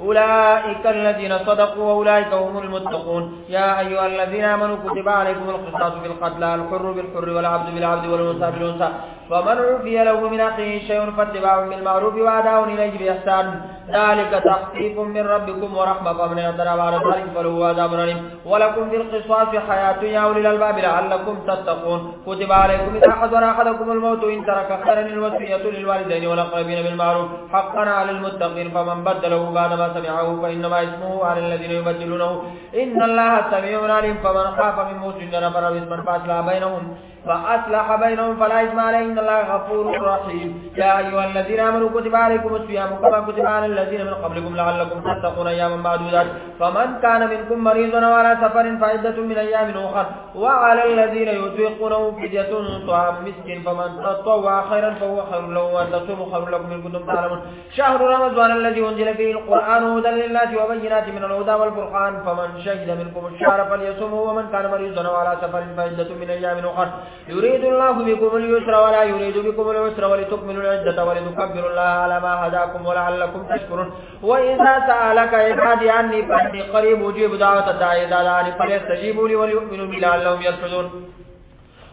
أولئك الذين صدقوا وأولئك هم المتقون. يا أيها الذين آمنوا كتب عليكم القصاص في القتلى الحر بالحر والعبد بالعبد والأنثى بالأنثى. فمن عفي له من أخيه شيء فاتباع بالمعروف وأداء إليه بإحسان. ذلك تخفيف من ربكم ورحمة فمن اعترى بعد ذلك فله عذاب أليم. ولكم في القصاص حياة يا أولي الألباب لعلكم تتقون. كتب عليكم إذا حضر أحدكم الموت إن ترك خيرا الوصية للوالدين والأقربين بالمعروف. حقا على المتقين فمن بدله بعد ما سمعه فإنما اسمه على الذين يبدلونه. إن الله سميع عليم. فمن خاف من موت جنفا أو إثما فأصلح بينهم فأصلح بينهم فلا إثم عليه إن الله غفور رحيم. يا أيها الذين آمنوا كتب عليكم الصيام كما كتب على الذين من قبلكم لعلكم تتقون أياما معدودات فمن كان منكم مريضا أو على سفر فعدة من أيام أخرى وعلى الذين يطيقونه فدية طعام مسكين. فمن تطوع خيرا فهو خير له وأن تصوموا خير لكم إن كنتم تعلمون. شهر رمضان الذي أنزل فيه القرآن هدى للناس وبينات من الهدى والفرقان. فمن شهد منكم الشهر فليصومه ومن كان مريضا أو على سفر فعدة من أيام أخرى يريد الله بكم اليسر ولا يريد بكم العسر ولتكملوا العدة ولتكبروا الله على ما هداكم ولعلكم تشكرون. وإذا سألك عبادي عني فإني قريب أجيب دعوة الداعي. إذا دعاني فليستجيبوا لي وليؤمنوا بي لعلهم يرشدون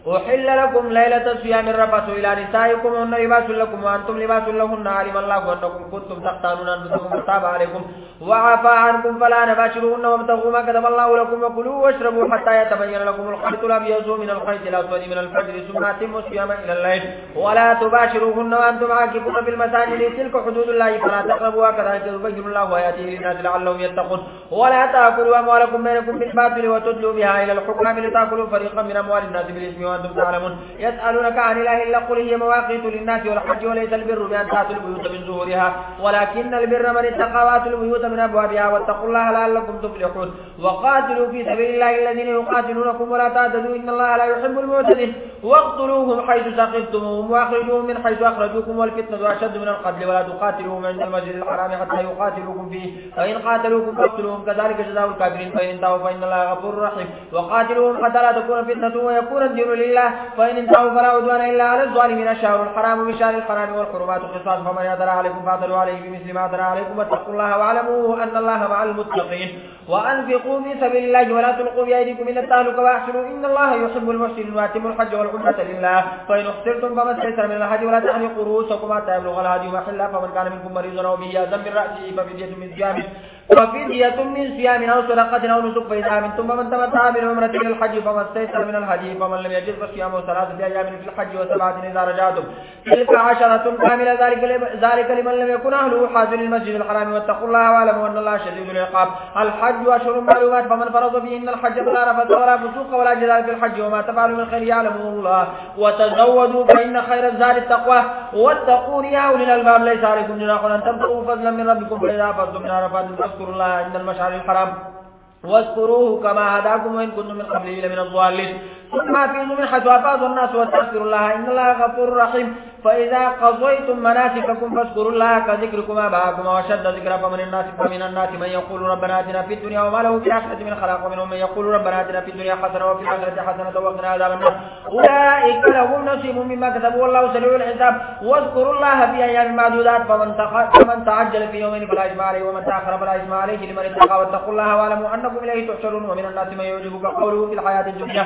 أحل لكم ليلة الصيام الرفث إلى نسائكم هن لباس لكم وأنتم لباس لهن. علم الله أنكم كنتم تختارون أنفسكم فتاب عليكم. وعفى عنكم فلا نباشروهن وابتغوا ما كتب الله لكم وكلوا واشربوا حتى يتبين لكم الخيط الأبيض من الخيط الأسود من الفجر ثم أتموا الصيام إلى الليل. ولا تباشروهن وأنتم عاكفون في المساجد. تلك حدود الله فلا تقربوها كذلك يبين الله آياته للناس لعلهم يتقون. ولا تأكلوا أموالكم بينكم بالباطل وتدلوا بها إلى الحكام لتأكلوا فريقا من أموال الناس بالإثم وأنتم تعلمون. يسألونك عن الله إلا قل هي مواقيت للناس والحج وليس البر بأن تأتوا البيوت من ظهورها ولكن البر من اتقى وأتوا البيوت من أبوابها واتقوا الله لعلكم تفلحون. وقاتلوا في سبيل الله الذين يقاتلونكم ولا تعتدوا إن الله لا يحب المعتدين. واقتلوهم حيث سقفتموهم وأخرجوهم من حيث أخرجوكم والفتنة أشد من القتل ولا تقاتلوهم عند المسجد الحرام حتى يقاتلوكم فيه. فإن قاتلوكم فاقتلوهم كذلك جزاء الكافرين. فإن انتهوا فإن الله غفور رحيم. وقاتلوهم حتى لا تكون فتنة ويكون الدين لله. فإن انتهوا فلا عدوان إلا على الظالمين. الشهر الحرام بشهر الحرام والحرمات قصاص. فمن يدرى عليكم فاعتدوا عليه بمثل ما درى عليكم. واتقوا الله واعلموا أن الله مع المتقين. وأنفقوا في سبيل الله ولا تلقوا بأيديكم إلى التهلكة وأحسنوا. إن الله يحب المحسنين. وأتموا الحج والعمرة لله. فإن احسرتم فما استيسر من الحج ولا تحلقوا رؤوسكم حتى يبلغ الهدي محله فمن كان منكم مريضا أو به أذى من رأسه ففدية من صيام وفدية من صيام أو صدقة أو نسك فإذا أمنتم فمن تمتع بالعمرة إلى الحج فما استيسر من الهدي فمن لم يجد فصيام ثلاثة أيام في الحج وسبعة إذا رجعتم. تلك عشرة كاملة ذلك ذلك لمن لم يكن أهله حاضر المسجد الحرام واتقوا الله واعلموا أن الله شديد العقاب. الحج أشهر معلومات فمن فرض فيهن الحج فلا رفث ولا فسوق ولا جدال في الحج وما تفعلوا من خير يعلمه الله. وتزودوا فإن خير الزاد التقوى. واتقون يا أولي الألباب ليس عليكم جناح أن تبتغوا فضلا من ربكم فإذا أفضتم من عرفات فاذكروا الله عند المشعر الحرام. واذكروه كما هداكم وإن كنتم من قبله لمن الضالين. ثم أفيضوا من حيث الناس واستغفروا الله إن الله غفور رحيم. فإذا قضيتم مناسككم فاذكروا الله كذكركم آباءكم وشد ذكرا فمن الناس فمن الناس من يقول ربنا آتنا في الدنيا وما له في الآخرة من خلاق ومنهم من يقول ربنا آتنا في الدنيا حسنة وفي الآخرة حسنة وقنا عذاب النار. أولئك لهم نصيب مما كسبوا والله سريع الحساب. واذكروا الله في أيام معدودات. فمن فمن تعجل في يومين فلا إثم عليه ومن تأخر فلا إثم عليه لمن اتقى واتقوا الله واعلموا أنكم إليه تحشرون. ومن الناس من يعجبك قوله في الحياة الدنيا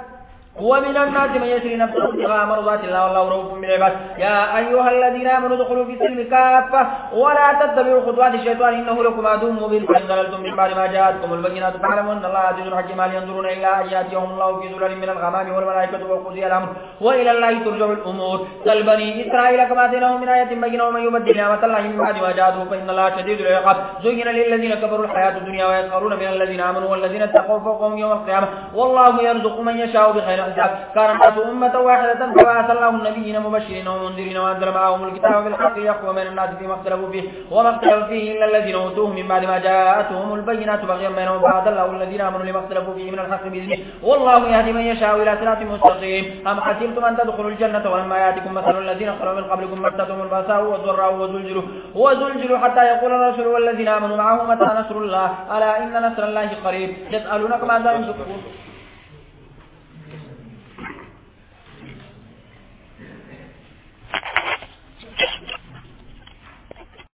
ومن الناس من يشري نفسه ابتغاء مرضات الله والله رؤوف بالعباد يا أيها الذين آمنوا ادخلوا في السلم كافة ولا تتبعوا خطوات الشيطان إنه لكم عدو مبين. فإن ضللتم من بعد ما جاءتكم البينات فاعلموا أن الله عزيز حكيم هل ينظرون إلا أن يأتيهم الله في ظلل من الغمام والملائكة وقضي الأمر وإلى الله ترجع الأمور. بل بني إسرائيل كما آتيناهم من آية بينة ومن يبدل نعمة الله من بعد ما جاءته فإن الله شديد العقاب. زين للذين كفروا الحياة الدنيا ويسخرون من الذين آمنوا والذين اتقوا فوقهم يوم القيامة. والله يرزق من يشاء بخير. الكتاب كان الناس أمة واحدة فبعث الله النبيين مبشرين ومنذرين وأنزل معهم الكتاب بالحق يحكم بين الناس فيما اختلفوا فيه وما اختلف فيه إلا الذين أوتوه من بعد ما جاءتهم البينات بغيا بينهم بعد الله الذين آمنوا لما اختلفوا فيه من الحق بإذنه. والله يهدي من يشاء إلى صراط مستقيم. أم حسبتم أن تدخلوا الجنة ولما يأتكم مثل الذين خلوا من قبلكم مستهم البأساء والضراء وزلزلوا. وزلزلوا حتى يقول الرسول والذين آمنوا معه متى نصر الله؟ ألا إن نصر الله قريب. يسألونك ماذا ينفقون؟